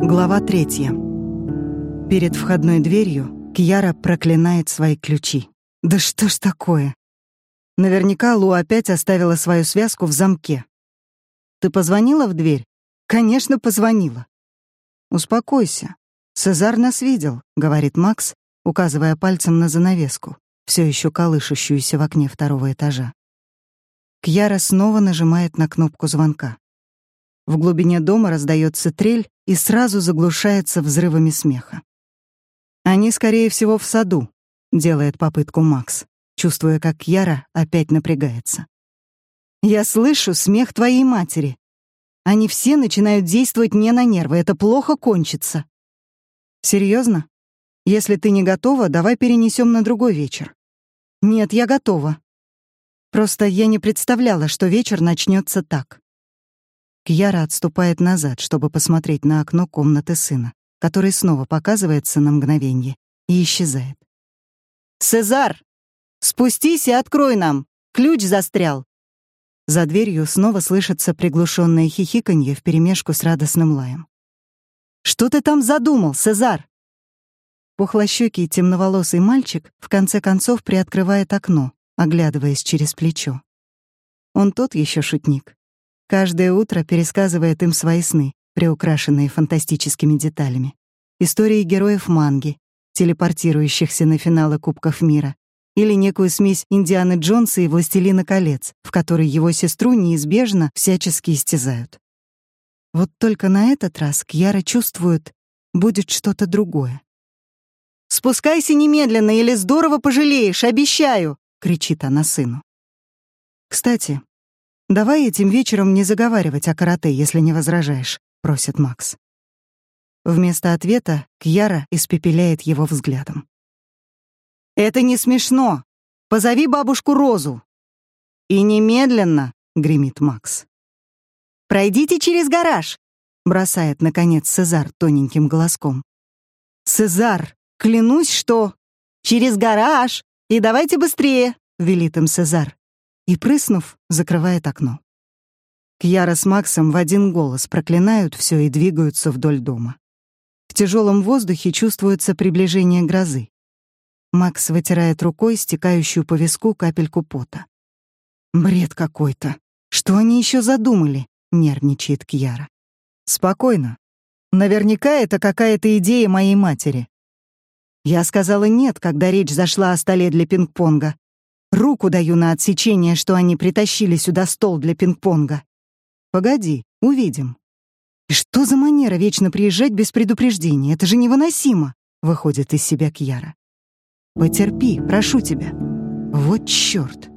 Глава третья. Перед входной дверью Кьяра проклинает свои ключи. Да что ж такое? Наверняка Лу опять оставила свою связку в замке. Ты позвонила в дверь? Конечно, позвонила. Успокойся. Сезар нас видел, говорит Макс, указывая пальцем на занавеску, все еще колышущуюся в окне второго этажа. Кьяра снова нажимает на кнопку звонка. В глубине дома раздается трель и сразу заглушается взрывами смеха. Они, скорее всего, в саду, делает попытку Макс, чувствуя, как Кьяра опять напрягается. Я слышу смех твоей матери. Они все начинают действовать не на нервы, это плохо кончится. Серьезно? Если ты не готова, давай перенесем на другой вечер. Нет, я готова. Просто я не представляла, что вечер начнется так. Кьяра отступает назад, чтобы посмотреть на окно комнаты сына, который снова показывается на мгновение и исчезает. «Сезар! Спустись и открой нам! Ключ застрял!» За дверью снова слышится приглушенное хихиканье вперемешку с радостным лаем. «Что ты там задумал, Сезар?» Пухлощёкий темноволосый мальчик в конце концов приоткрывает окно, оглядываясь через плечо. Он тот еще шутник. Каждое утро пересказывает им свои сны, приукрашенные фантастическими деталями. Истории героев манги, телепортирующихся на финалы Кубков мира, или некую смесь Индианы Джонса и Властелина колец, в которой его сестру неизбежно всячески истязают. Вот только на этот раз Кьяра чувствует, будет что-то другое. «Спускайся немедленно, или здорово пожалеешь, обещаю!» — кричит она сыну. «Кстати, давай этим вечером не заговаривать о карате, если не возражаешь», — просит Макс. Вместо ответа Кьяра испепеляет его взглядом. «Это не смешно! Позови бабушку Розу!» «И немедленно!» — гремит Макс. «Пройдите через гараж!» — бросает, наконец, Сезар тоненьким голоском. «Сезар, клянусь, что...» «Через гараж!» «И давайте быстрее!» — велит им Сезар. И, прыснув, закрывает окно. Кьяра с Максом в один голос проклинают все и двигаются вдоль дома. В тяжелом воздухе чувствуется приближение грозы. Макс вытирает рукой стекающую по виску капельку пота. «Бред какой-то! Что они еще задумали?» — нервничает Кьяра. «Спокойно. Наверняка это какая-то идея моей матери. Я сказала «нет», когда речь зашла о столе для пинг-понга. Руку даю на отсечение, что они притащили сюда стол для пинг-понга. Погоди, увидим. И что за манера вечно приезжать без предупреждения? Это же невыносимо, выходит из себя Кьяра. Потерпи, прошу тебя. Вот чёрт.